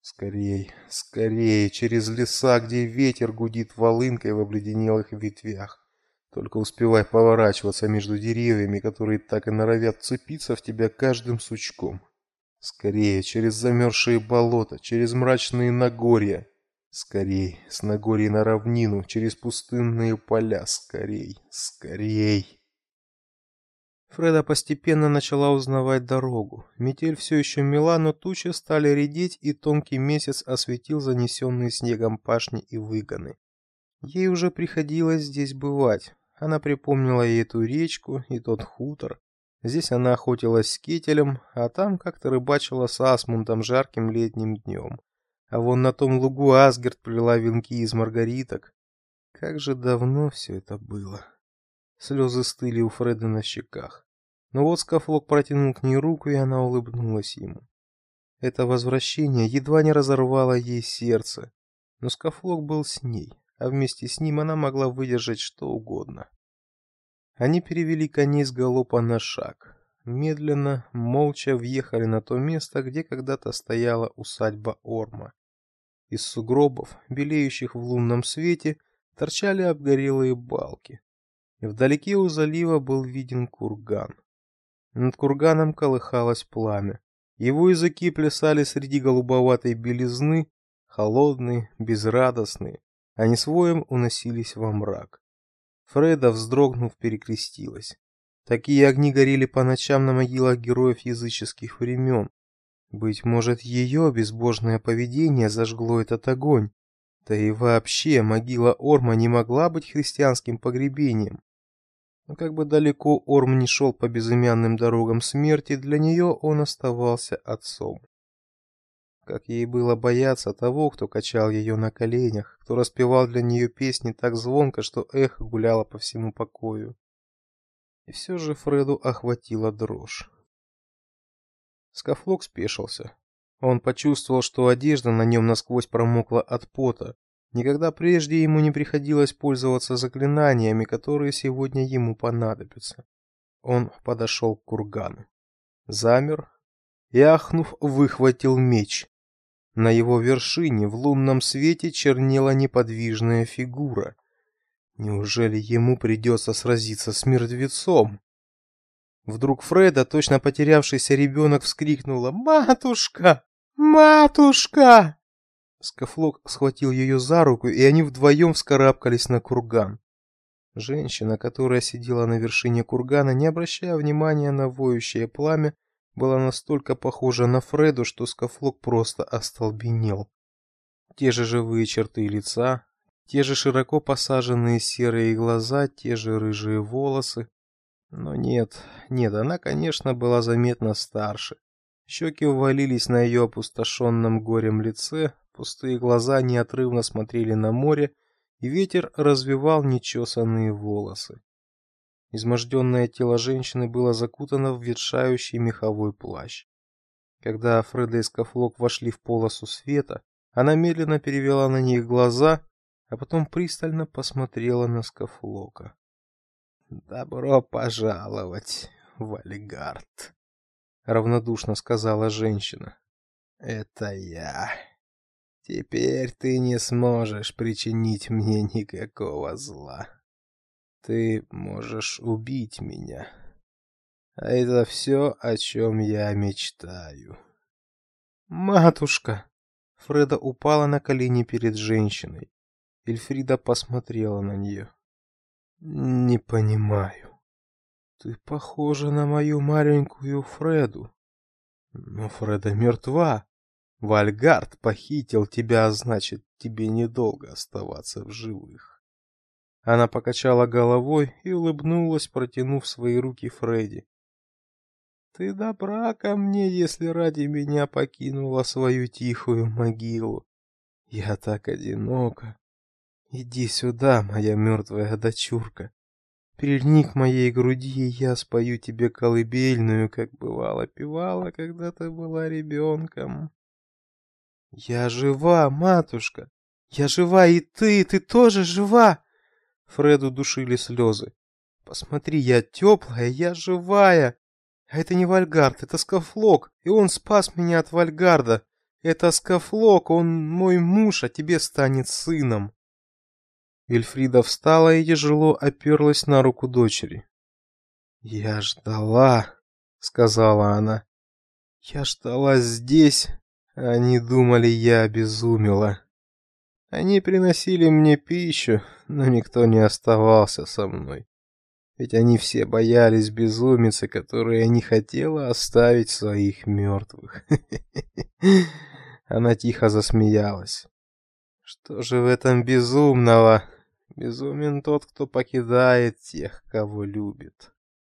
Скорей, скорее, через леса, где ветер гудит волынкой в обледенелых ветвях. Только успевай поворачиваться между деревьями, которые так и норовят цепиться в тебя каждым сучком. Скорее, через замерзшие болота, через мрачные Нагорья. Скорей, с Нагорья на равнину, через пустынные поля. Скорей, скорей. Фреда постепенно начала узнавать дорогу. Метель все еще мела, но тучи стали редеть, и тонкий месяц осветил занесенные снегом пашни и выгоны. Ей уже приходилось здесь бывать. Она припомнила и эту речку, и тот хутор. Здесь она охотилась с кетелем, а там как-то рыбачила с Асмундом жарким летним днем. А вон на том лугу Асгард плела венки из маргариток. Как же давно все это было. Слезы стыли у Фреды на щеках. Но вот Скафлок протянул к ней руку, и она улыбнулась ему. Это возвращение едва не разорвало ей сердце, но Скафлок был с ней, а вместе с ним она могла выдержать что угодно. Они перевели коней с галопа на шаг. Медленно, молча въехали на то место, где когда-то стояла усадьба Орма. Из сугробов, белеющих в лунном свете, торчали обгорелые балки. Вдалеке у залива был виден курган. Над курганом колыхалось пламя. Его языки плясали среди голубоватой белизны, холодные, безрадостные. Они своим уносились во мрак. Фреда, вздрогнув, перекрестилась. Такие огни горели по ночам на могилах героев языческих времен. Быть может, ее безбожное поведение зажгло этот огонь. Да и вообще, могила Орма не могла быть христианским погребением. Но как бы далеко Орм не шел по безымянным дорогам смерти, для нее он оставался отцом. Как ей было бояться того, кто качал ее на коленях, кто распевал для нее песни так звонко, что эхо гуляло по всему покою. И все же Фреду охватила дрожь. Скафлок спешился. Он почувствовал, что одежда на нем насквозь промокла от пота, Никогда прежде ему не приходилось пользоваться заклинаниями, которые сегодня ему понадобятся. Он подошел к кургану, замер и ахнув, выхватил меч. На его вершине в лунном свете чернела неподвижная фигура. Неужели ему придется сразиться с мертвецом? Вдруг Фреда, точно потерявшийся ребенок, вскрикнула: "Матушка! Матушка!" Скафлок схватил ее за руку, и они вдвоем вскарабкались на курган. Женщина, которая сидела на вершине кургана, не обращая внимания на воющее пламя, была настолько похожа на Фреду, что Скафлок просто остолбенел. Те же живые черты лица, те же широко посаженные серые глаза, те же рыжие волосы. Но нет, нет, она, конечно, была заметно старше. Щеки увалились на ее опустошенном горем лице, Пустые глаза неотрывно смотрели на море, и ветер развивал нечесанные волосы. Изможденное тело женщины было закутано в ветшающий меховой плащ. Когда Фреда и Скафлок вошли в полосу света, она медленно перевела на них глаза, а потом пристально посмотрела на Скафлока. «Добро пожаловать, Вальгард», — равнодушно сказала женщина. «Это я». Теперь ты не сможешь причинить мне никакого зла. Ты можешь убить меня. А это все, о чем я мечтаю. Матушка, Фреда упала на колени перед женщиной. Эльфрида посмотрела на нее. Не понимаю. Ты похожа на мою маленькую Фреду. Но Фреда мертва. Вальгард похитил тебя, а значит, тебе недолго оставаться в живых. Она покачала головой и улыбнулась, протянув свои руки Фредди. Ты добра ко мне, если ради меня покинула свою тихую могилу. Я так одинока. Иди сюда, моя мертвая дочурка. Прильни к моей груди, и я спою тебе колыбельную, как бывало певала, когда ты была ребенком. Я жива, матушка. Я жива, и ты, ты тоже жива. Фреду душили слезы. Посмотри, я теплая, я живая. А это не Вальгард, это Скафлок, и он спас меня от Вальгарда. Это Скафлок, он мой муж, а тебе станет сыном. Эльфрида встала и тяжело оперлась на руку дочери. «Я ждала», — сказала она. «Я ждала здесь, они думали, я обезумела. Они приносили мне пищу, но никто не оставался со мной. Ведь они все боялись безумицы, которая не хотела оставить своих мертвых». Она тихо засмеялась. «Что же в этом безумного?» Безумен тот, кто покидает тех, кого любит.